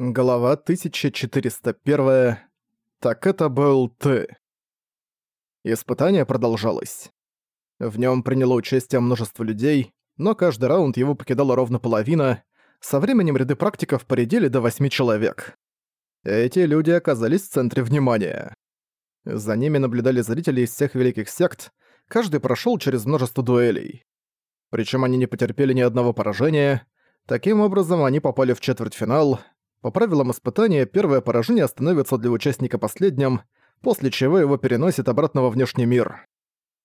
Глава 1401. Так это был ты. Испытание продолжалось. В нем приняло участие множество людей, но каждый раунд его покидала ровно половина, со временем ряды практиков поредели до восьми человек. Эти люди оказались в центре внимания. За ними наблюдали зрители из всех великих сект, каждый прошел через множество дуэлей. Причем они не потерпели ни одного поражения, таким образом они попали в четвертьфинал, по правилам испытания, первое поражение становится для участника последним, после чего его переносит обратно во внешний мир.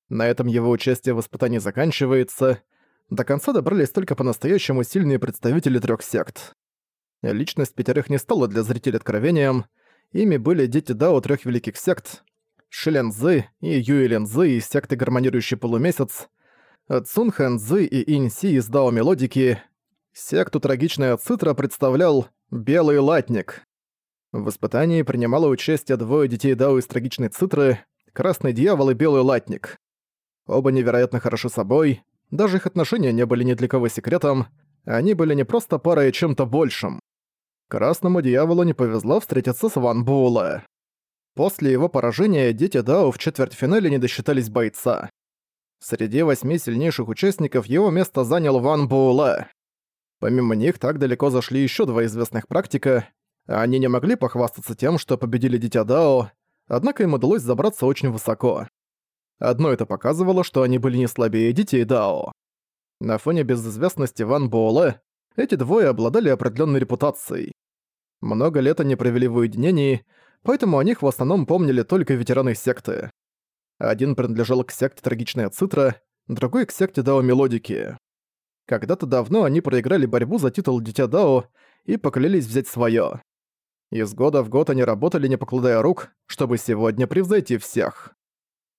На этом его участие в испытании заканчивается. До конца добрались только по-настоящему сильные представители трех сект. Личность пятерых не стала для зрителей откровением. Ими были дети Дао трех великих сект, Шилензы и Юэлензы из секты Гармонирующий Полумесяц, Цунхэнзы и Инси из Дао Мелодики. Секту Трагичная Цитра представлял Белый латник. В испытании принимало участие двое детей Дао из трагичной цитры, Красный Дьявол и Белый Латник. Оба невероятно хороши собой, даже их отношения не были ни для кого секретом, они были не просто парой, а чем-то большим. Красному Дьяволу не повезло встретиться с Ван Буэлэ. После его поражения дети Дао в четвертьфинале не досчитались бойца. Среди восьми сильнейших участников его место занял Ван Буэлэ. Помимо них так далеко зашли еще два известных практика. Они не могли похвастаться тем, что победили Дитя Дао, однако им удалось забраться очень высоко. Одно это показывало, что они были не слабее Детей Дао. На фоне безызвестности Ван Буэлэ эти двое обладали определенной репутацией. Много лет они провели в уединении, поэтому о них в основном помнили только ветераны секты. Один принадлежал к секте Трагичная Цитра, другой к секте Дао Мелодики. Когда-то давно они проиграли борьбу за титул Дитя Дао и поклялись взять своё. Из года в год они работали, не покладая рук, чтобы сегодня превзойти всех.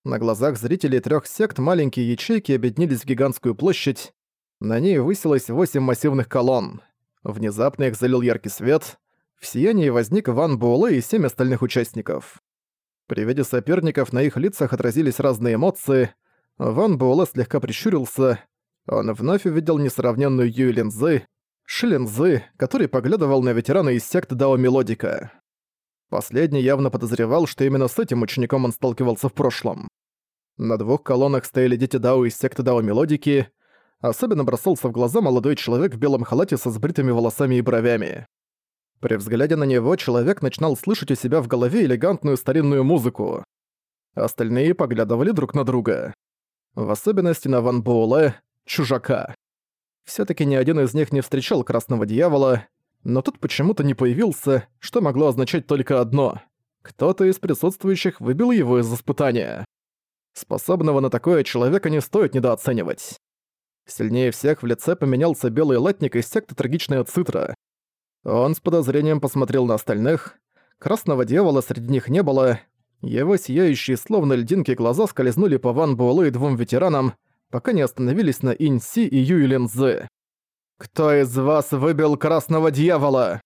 На глазах зрителей трёх сект маленькие ячейки объединились в гигантскую площадь. На ней высилось восемь массивных колонн. Внезапно их залил яркий свет. В сиянии возник Ван Буэлэ и семь остальных участников. При виде соперников на их лицах отразились разные эмоции. Ван Буэлэ слегка прищурился, он вновь увидел несравненную Юй Линзы, Шилинзы, который поглядывал на ветерана из секты Дао Мелодика. Последний явно подозревал, что именно с этим учеником он сталкивался в прошлом. На двух колоннах стояли дети Дао из секты Дао Мелодики, особенно бросался в глаза молодой человек в белом халате со сбритыми волосами и бровями. При взгляде на него человек начинал слышать у себя в голове элегантную старинную музыку. Остальные поглядывали друг на друга. В особенности на Ван Буэлэ, чужака. все таки ни один из них не встречал Красного Дьявола, но тут почему-то не появился, что могло означать только одно. Кто-то из присутствующих выбил его из испытания. Способного на такое человека не стоит недооценивать. Сильнее всех в лице поменялся белый латник из секты Трагичная Цитра. Он с подозрением посмотрел на остальных. Красного дьявола среди них не было. Его сияющие словно льдинки глаза скользнули по Ван Буэлэ и двум ветеранам, пока не остановились на Инси и Юйлинзе. «Кто из вас выбил Красного Дьявола?»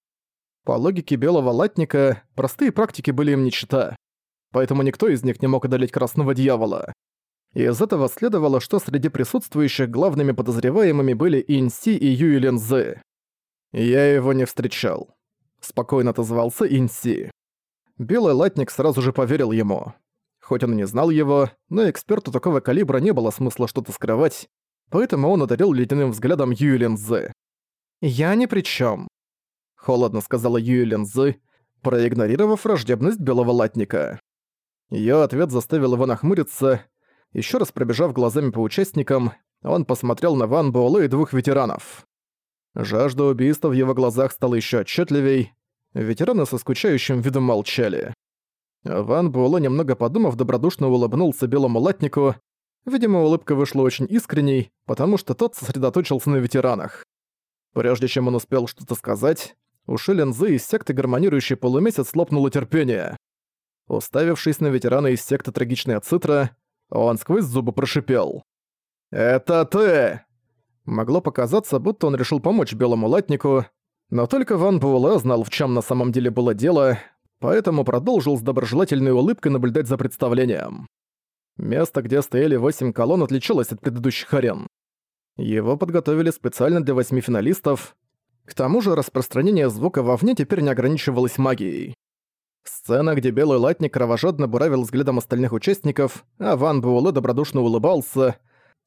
По логике Белого Латника, простые практики были им не поэтому никто из них не мог одолеть Красного Дьявола. Из этого следовало, что среди присутствующих главными подозреваемыми были Инси и Юйлинзе. «Я его не встречал», — спокойно отозвался Инси. Белый Латник сразу же поверил ему. Хоть он и не знал его, но эксперту такого калибра не было смысла что-то скрывать, поэтому он одарил ледяным взглядом Юэлин Цзы. «Я ни при чем, холодно сказала Юэлин Цзы, проигнорировав враждебность белого латника. Её ответ заставил его нахмуриться. Ещё раз пробежав глазами по участникам, он посмотрел на Ван Буэлэ и двух ветеранов. Жажда убийства в его глазах стала ещё отчетливей. Ветераны со скучающим видом молчали. Ван Буэлэ, немного подумав, добродушно улыбнулся белому латнику. Видимо, улыбка вышла очень искренней, потому что тот сосредоточился на ветеранах. Прежде чем он успел что-то сказать, у Шилинзы из секты гармонирующий полумесяц лопнуло терпение. Уставившись на ветерана из секты Трагичная Цитра, он сквозь зубы прошипел. «Это ты!» Могло показаться, будто он решил помочь белому латнику, но только Ван Буэлэ знал, в чем на самом деле было дело, поэтому продолжил с доброжелательной улыбкой наблюдать за представлением. Место, где стояли восемь колонн, отличалось от предыдущих арен. Его подготовили специально для восьми финалистов. К тому же распространение звука вовне теперь не ограничивалось магией. Сцена, где белый латник кровожадно буравил взглядом остальных участников, а Ван Буэлэ добродушно улыбался,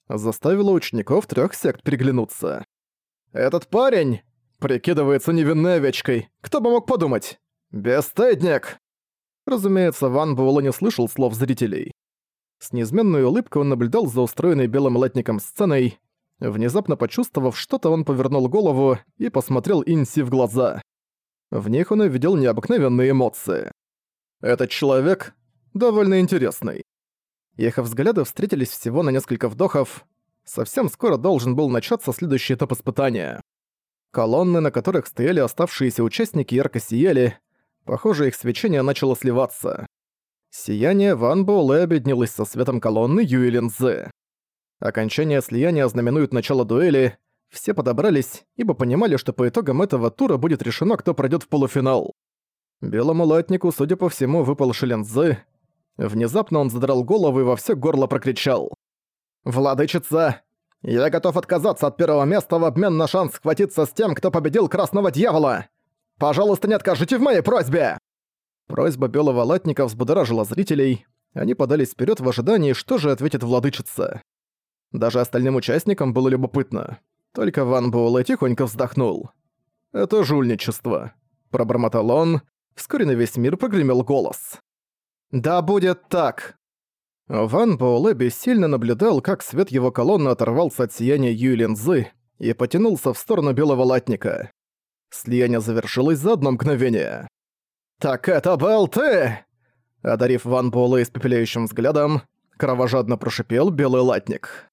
заставила учеников трех сект приглянуться. «Этот парень прикидывается невинной овечкой. Кто бы мог подумать? Бесстыдник!» Разумеется, Ван Буэлэ не слышал слов зрителей. С неизменной улыбкой он наблюдал за устроенной белым латником сценой. Внезапно почувствовав что-то, он повернул голову и посмотрел Инси в глаза. В них он увидел необыкновенные эмоции. Этот человек довольно интересный. Их взгляды встретились всего на несколько вдохов. Совсем скоро должен был начаться следующий этап испытания. Колонны, на которых стояли оставшиеся участники, ярко сияли. Похоже, их свечение начало сливаться. Сияние Ван Буэлэ объединилось со светом колонны Юэлинзы. Окончание слияния знаменует начало дуэли. Все подобрались, ибо понимали, что по итогам этого тура будет решено, кто пройдет в полуфинал. Белому латнику, судя по всему, выпал Шелензы. Внезапно он задрал голову и во все горло прокричал. «Владычица, я готов отказаться от первого места в обмен на шанс схватиться с тем, кто победил Красного Дьявола! Пожалуйста, не откажите в моей просьбе!» Просьба белого латника взбудоражила зрителей. Они подались вперед в ожидании, что же ответит владычица. Даже остальным участникам было любопытно. Только Ван Буэлэ тихонько вздохнул. «Это жульничество», — пробормотал он. Вскоре на весь мир прогремел голос. «Да будет так!» Ван Буэлэ бессильно наблюдал, как свет его колонны оторвался от сияния Юйлинзы и потянулся в сторону белого латника. Слияние завершилось за одно мгновение. «Так это был ты!» Одарив Ван Буэлэ испепеляющим взглядом, кровожадно прошипел белый латник.